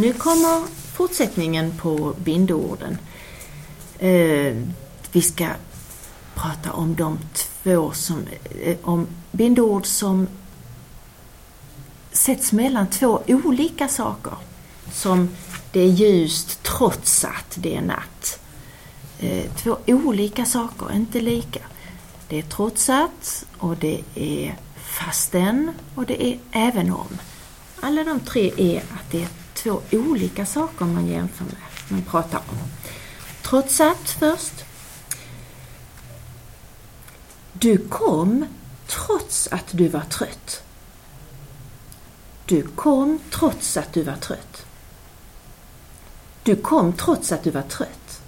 Nu kommer fortsättningen på bindorden. Eh, vi ska prata om de två som, eh, om bindord som sätts mellan två olika saker. Som det är ljust trots att det är natt. Eh, två olika saker, inte lika. Det är trots att och det är fastän och det är även om. Alla de tre är att det är två olika saker man jämför med, man pratar om. Trots att först. Du kom trots att du var trött. Du kom trots att du var trött. Du kom trots att du var trött.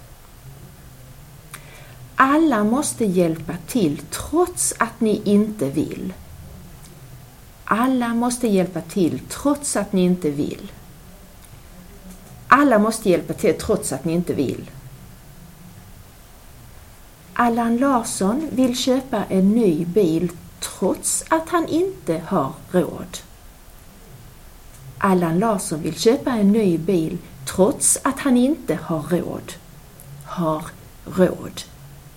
Alla måste hjälpa till trots att ni inte vill. Alla måste hjälpa till trots att ni inte vill. Alla måste hjälpa till trots att ni inte vill. Allan Larsson vill köpa en ny bil trots att han inte har råd. Allan Larsson vill köpa en ny bil trots att han inte har råd. Har råd.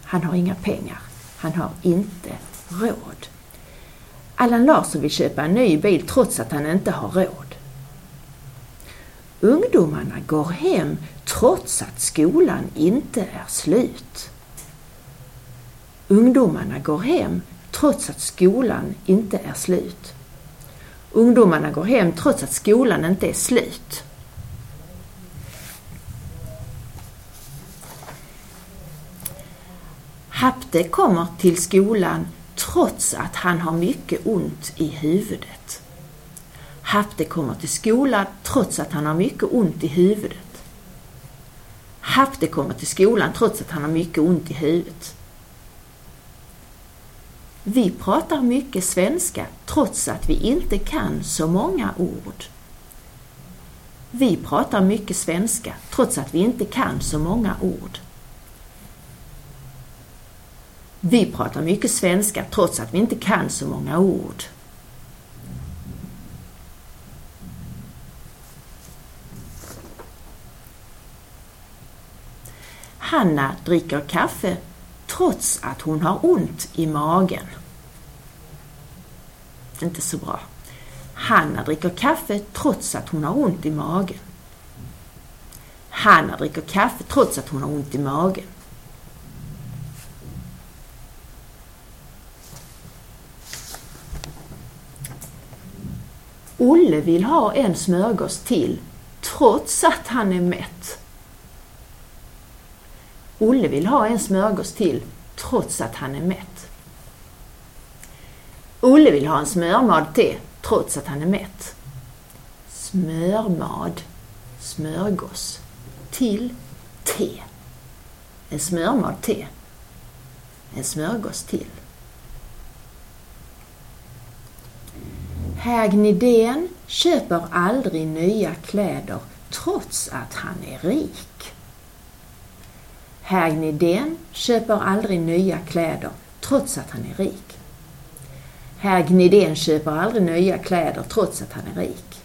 Han har inga pengar. Han har inte råd. Allan Larsson vill köpa en ny bil trots att han inte har råd. Ungdomarna går hem trots att skolan inte är slut. Ungdomarna går hem trots att skolan inte är slut. Ungdomarna går hem trots att skolan inte är slut. Hapte kommer till skolan trots att han har mycket ont i huvudet. Hapte kommer till skolan trots att han har mycket ont i huvudet. Hapte kommer till skolan trots att han har mycket ont i huvudet. Vi pratar mycket svenska trots att vi inte kan så många ord. Vi pratar mycket svenska trots att vi inte kan så många ord. Vi pratar mycket svenska trots att vi inte kan så många ord. Hanna dricker kaffe trots att hon har ont i magen. Inte så bra. Hanna dricker kaffe trots att hon har ont i magen. Hanna dricker kaffe trots att hon har ont i magen. Olle vill ha en smörgås till trots att han är mätt. Olle vill ha en smörgås till trots att han är mätt. Olle vill ha en smörmad till trots att han är mätt. Smörmad, smörgås, till, te. En smörmad te. En smörgås till. Herr Gnidén köper aldrig nya kläder trots att han är rik. Herr Gnidén köper aldrig nya kläder trots att han är rik. Herr Gnidén köper aldrig nya kläder trots att han är rik.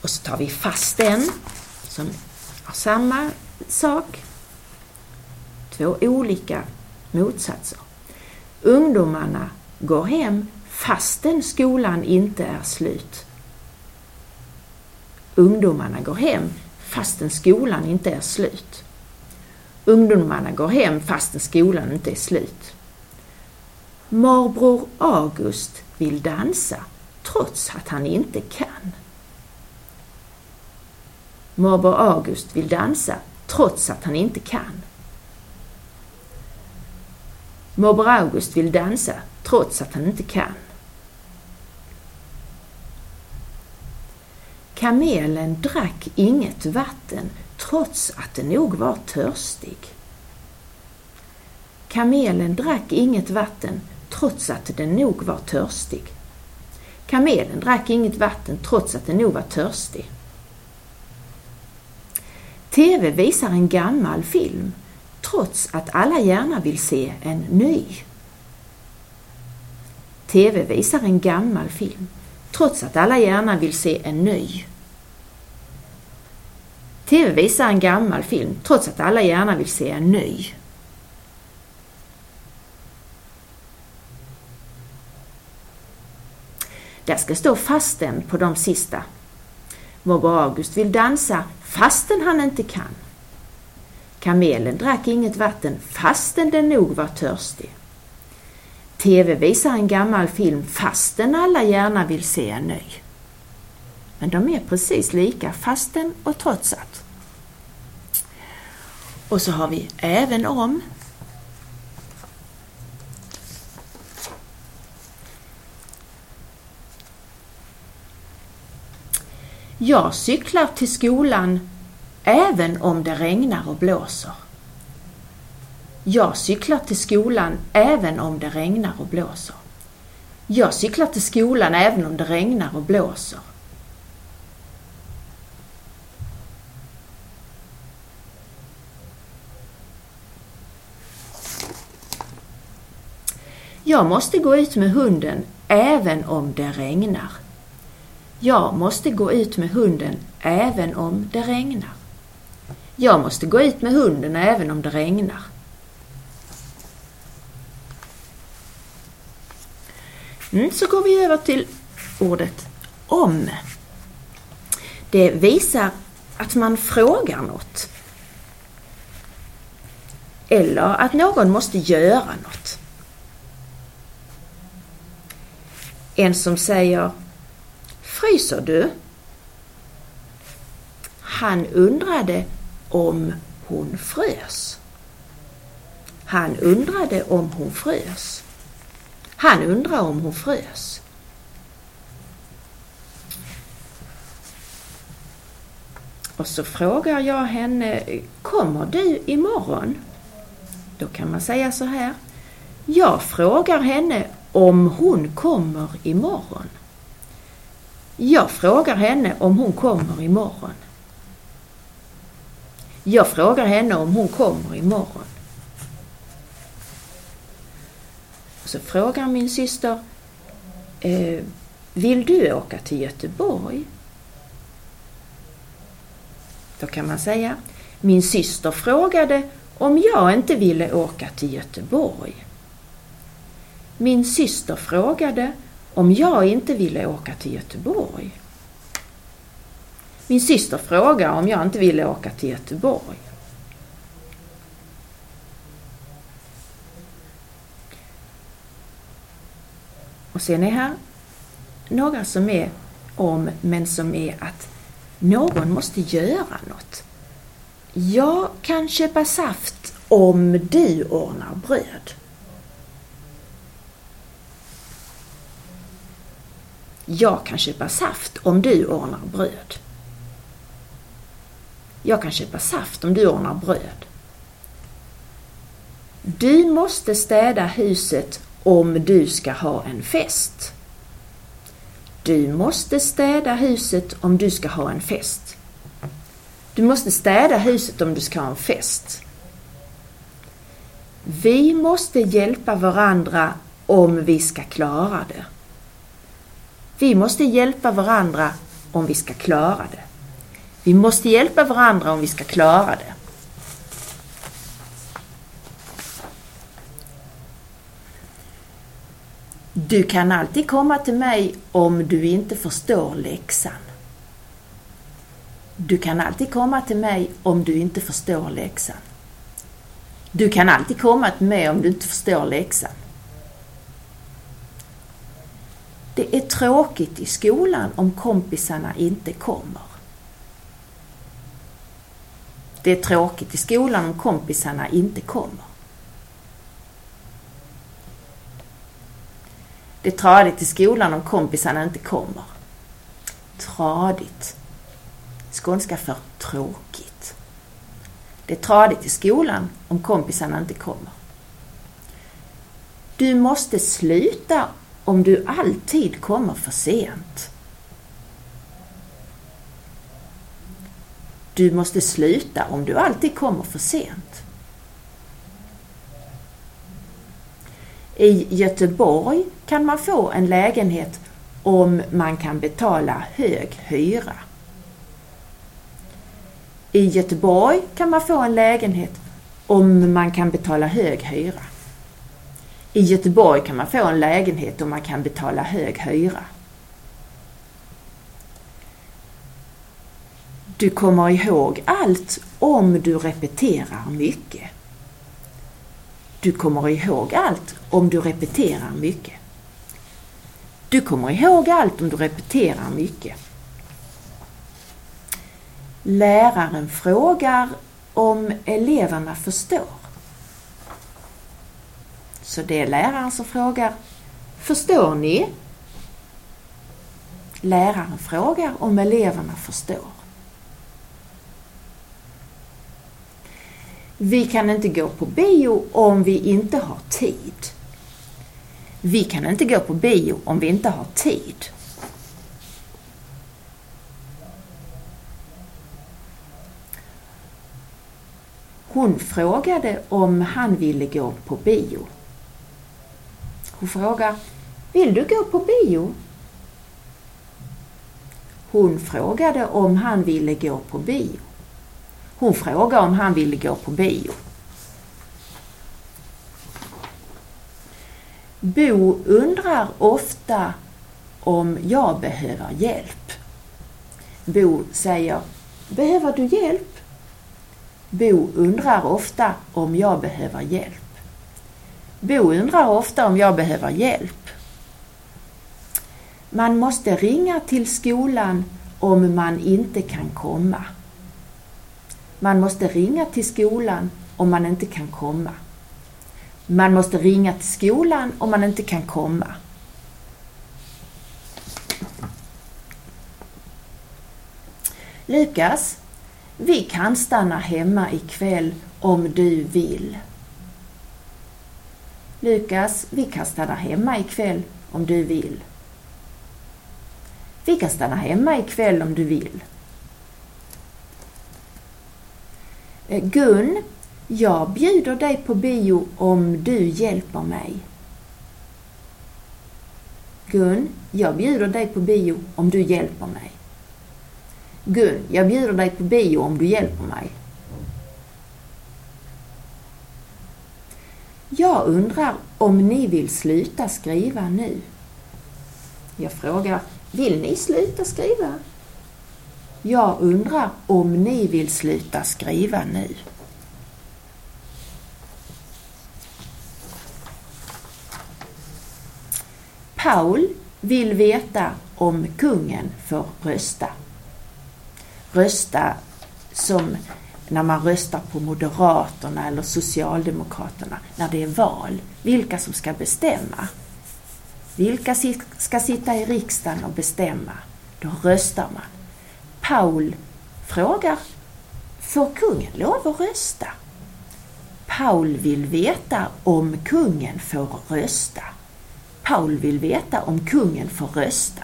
Och så tar vi fast den som har samma sak. Två olika motsatser. Ungdomarna går hem fastän skolan inte är slut. Ungdomarna går hem fastän skolan inte är slut. Ungdomarna går hem fastän skolan inte är slut. Morbror August vill dansa trots att han inte kan. Morbror August vill dansa trots att han inte kan. Morbror August vill dansa trots att han inte kan. Kamelen drack inget vatten trots att den nog var törstig. Kamelen drack inget vatten trots att den nog var törstig. Kamelen drack inget vatten trots att den nog var törstig. TV visar en gammal film trots att alla gärna vill se en ny. TV visar en gammal film, trots att alla gärna vill se en ny. TV visar en gammal film, trots att alla gärna vill se en ny. Där ska stå fasten på de sista. Morbror August vill dansa fastän han inte kan. Kamelen drack inget vatten fastän den nog var törstig. TV visar en gammal film fastän alla gärna vill se en ny. Men de är precis lika fastän och trots att. Och så har vi även om. Jag cyklar till skolan även om det regnar och blåser. Jag cyklar till skolan även om det regnar och blåser. Jag cyklar till skolan även om det regnar och blåser. Jag måste gå ut med hunden även om det regnar. Jag måste gå ut med hunden även om det regnar. Jag måste gå ut med hunden även om det regnar. Mm, så går vi över till ordet om. Det visar att man frågar något. Eller att någon måste göra något. En som säger Fryser du? Han undrade om hon frös. Han undrade om hon frös. Han undrar om hon frös. Och så frågar jag henne, kommer du imorgon? Då kan man säga så här. Jag frågar henne om hon kommer imorgon. Jag frågar henne om hon kommer imorgon. Jag frågar henne om hon kommer imorgon. Och Så frågar min syster, eh, vill du åka till Göteborg? Då kan man säga, min syster frågade om jag inte ville åka till Göteborg. Min syster frågade om jag inte ville åka till Göteborg. Min syster frågade om jag inte ville åka till Göteborg. Och sen är här några som är om, men som är att någon måste göra något. Jag kan köpa saft om du ordnar bröd. Jag kan köpa saft om du ordnar bröd. Jag kan köpa saft om du ordnar bröd. Du måste städa huset om du ska ha en fest. Du måste städa huset om du ska ha en fest. Du måste städa huset om du ska ha en fest. Vi måste hjälpa varandra om vi ska klara det. Vi måste hjälpa varandra om vi ska klara det. Vi måste hjälpa varandra om vi ska klara det. Du kan alltid komma till mig om du inte förstår läxan. Du kan alltid komma till mig om du inte förstår läxan. Du kan alltid komma till mig om du inte förstår läxan. Det är tråkigt i skolan om kompisarna inte kommer. Det är tråkigt i skolan om kompisarna inte kommer. Det är tradigt i skolan om kompisarna inte kommer. Tradigt. Skånska för tråkigt. Det är tradigt i skolan om kompisarna inte kommer. Du måste sluta om du alltid kommer för sent. Du måste sluta om du alltid kommer för sent. I Göteborg kan man få en lägenhet om man kan betala hög hyra. I Göteborg kan man få en lägenhet om man kan betala hög hyra. I Göteborg kan man få en lägenhet om man kan betala hög hyra. Du kommer ihåg allt om du repeterar mycket. Du kommer ihåg allt om du repeterar mycket. Du kommer ihåg allt om du repeterar mycket. Läraren frågar om eleverna förstår. Så det är läraren som frågar Förstår ni? Läraren frågar om eleverna förstår. Vi kan inte gå på bio om vi inte har tid. Vi kan inte gå på bio om vi inte har tid. Hon frågade om han ville gå på bio. Hon frågar Vill du gå på bio? Hon frågade om han ville gå på bio. Hon frågade om han ville gå på bio. Bo undrar ofta om jag behöver hjälp. Bo säger Behöver du hjälp? Bo undrar ofta om jag behöver hjälp. Bo undrar ofta om jag behöver hjälp. Man måste ringa till skolan om man inte kan komma. Man måste ringa till skolan om man inte kan komma. Man måste ringa till skolan om man inte kan komma. Lukas, vi kan stanna hemma ikväll om du vill. Lukas, vi kan stanna hemma ikväll om du vill. Vi kan stanna hemma ikväll om du vill. Eh, Eh, Gun, jag bjuder dig på bio om du hjälper mig. Gun, jag bjuder dig på bio om du hjälper mig. Gun, jag bjuder dig på bio om du hjälper mig. Jag undrar om ni vill sluta skriva nu? Jag frågar, vill ni sluta skriva? Jag undrar om ni vill sluta skriva nu? Paul vill veta om kungen får rösta. Rösta som när man röstar på Moderaterna eller Socialdemokraterna när det är val. Vilka som ska bestämma. Vilka ska sitta i riksdagen och bestämma? Då röstar man. Paul frågar, får kungen lov att rösta? Paul vill veta om kungen får rösta. Paul vill veta om kungen får rösta.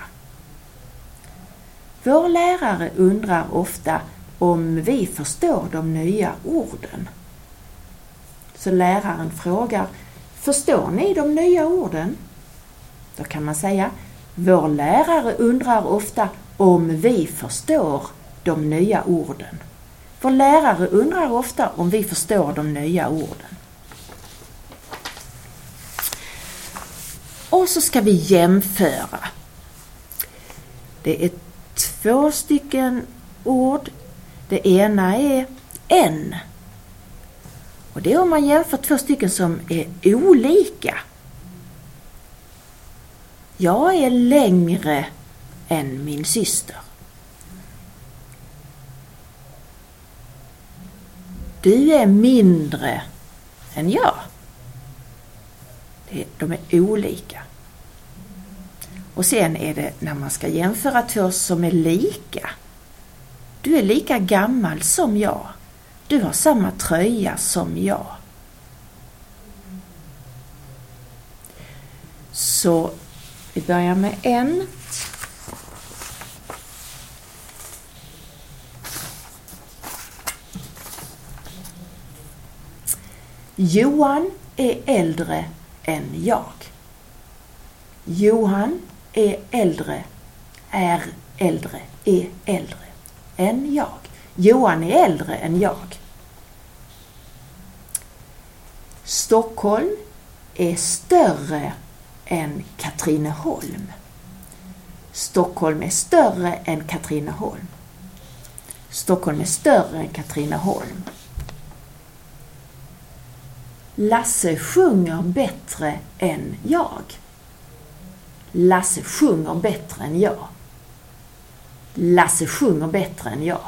Vår lärare undrar ofta om vi förstår de nya orden. Så läraren frågar, förstår ni de nya orden? Då kan man säga, vår lärare undrar ofta om vi förstår de nya orden. Vår lärare undrar ofta om vi förstår de nya orden. Och så ska vi jämföra. Det är två stycken ord. Det ena är en. Och det är om man jämför två stycken som är olika. Jag är längre än min syster. Du är mindre än jag. De är olika. Och sen är det när man ska jämföra två som är lika. Du är lika gammal som jag. Du har samma tröja som jag. Så vi börjar med en. Johan är äldre än jag. Johan är äldre, är äldre, är äldre än jag. Johan är äldre än jag. Stockholm är större än Katrineholm. Stockholm är större än Katrineholm. Stockholm är större än Katrineholm. Lasse sjunger bättre än jag. Lasse sjunger bättre än jag. Lasse sjunger bättre än jag.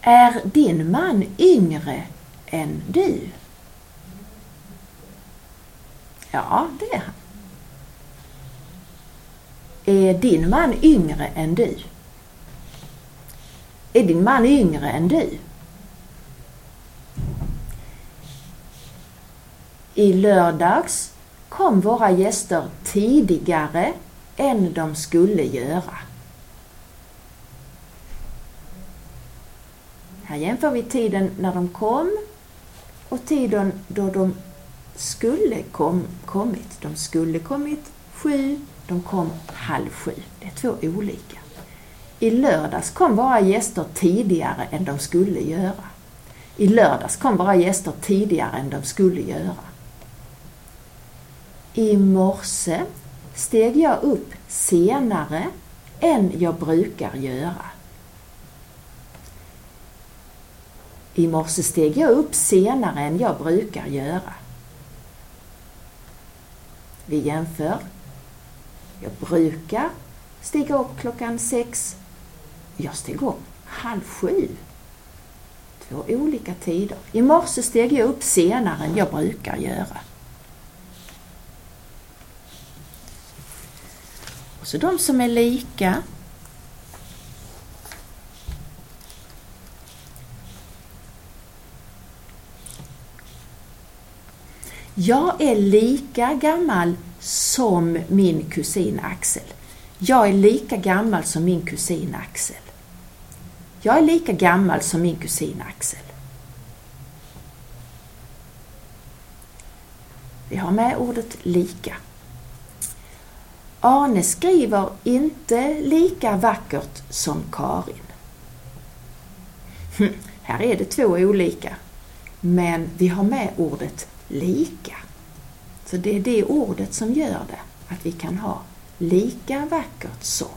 Är din man yngre än du? Ja, det är han. Är din man yngre än du? Är din man yngre än du? I lördags kom våra gäster tidigare än de skulle göra. Här jämför vi tiden när de kom och tiden då de skulle kom, kommit. De skulle kommit sju, de kom halv sju. Det är två olika. I lördags kom våra gäster tidigare än de skulle göra. I lördags kom våra gäster tidigare än de skulle göra. I morse steg jag upp senare än jag brukar göra. I morse steg jag upp senare än jag brukar göra. Vi jämför. Jag brukar stiga upp klockan sex. Jag steg upp halv sju. Två olika tider. I morse steg jag upp senare än jag brukar göra. Och så de som är lika. Jag är lika gammal som min kusin Axel. Jag är lika gammal som min kusin Axel. Jag är lika gammal som min kusin Axel. Vi har med ordet lika. Arne skriver inte lika vackert som Karin. Hm, här är det två olika, men vi har med ordet lika. Så det är det ordet som gör det, att vi kan ha lika vackert som.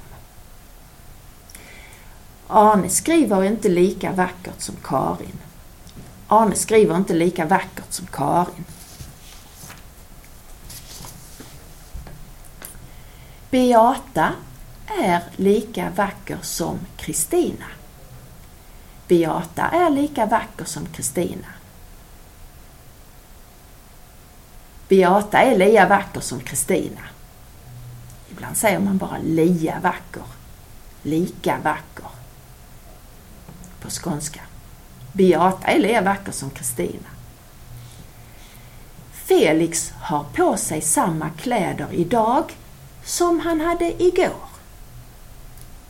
Arne skriver inte lika vackert som Karin. Arne skriver inte lika vackert som Karin. Beata är lika vacker som Kristina. Beata är lika vacker som Kristina. Beata är lika vacker som Kristina. Ibland säger man bara lia vacker, lika vacker på skånska. Beata är lika vacker som Kristina. Felix har på sig samma kläder idag som han hade igår.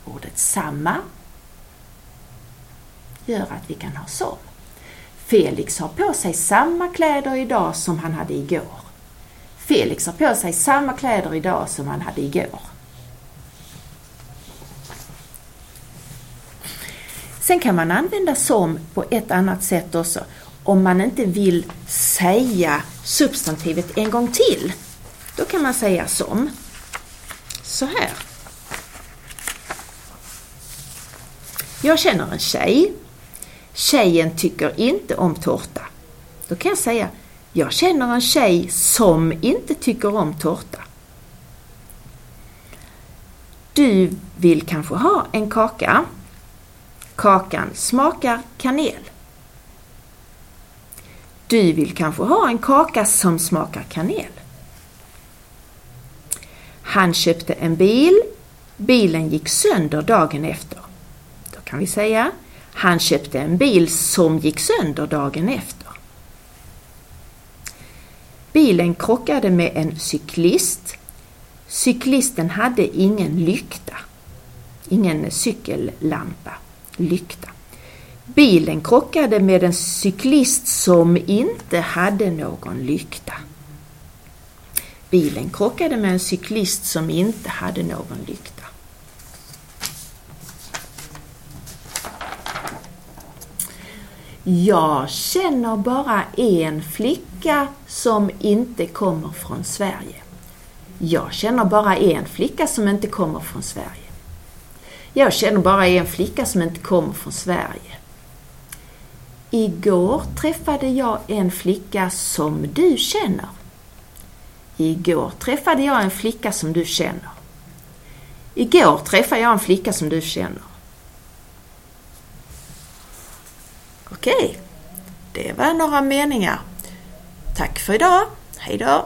Ordet samma gör att vi kan ha som. Felix har på sig samma kläder idag som han hade igår. Felix har på sig samma kläder idag som han hade igår. Sen kan man använda som på ett annat sätt också om man inte vill säga substantivet en gång till. Då kan man säga som så här. Jag känner en tjej. Tjejen tycker inte om tårta. Då kan jag säga jag känner en tjej som inte tycker om tårta. Du vill kanske ha en kaka. Kakan smakar kanel. Du vill kanske ha en kaka som smakar kanel. Han köpte en bil. Bilen gick sönder dagen efter. Då kan vi säga han köpte en bil som gick sönder dagen efter. Bilen krockade med en cyklist. Cyklisten hade ingen lykta. Ingen cykellampa. Lykta. Bilen krockade med en cyklist som inte hade någon lykta. Bilen krockade med en cyklist som inte hade någon lykta. Jag känner bara en flicka som inte kommer från Sverige. Jag känner bara en flicka som inte kommer från Sverige. Jag känner bara en flicka som inte kommer från Sverige. Igår träffade jag en flicka som du känner. Igår träffade jag en flicka som du känner. Igår träffade jag en flicka som du känner. Okej, det var några meningar. Tack för idag. Hejdå!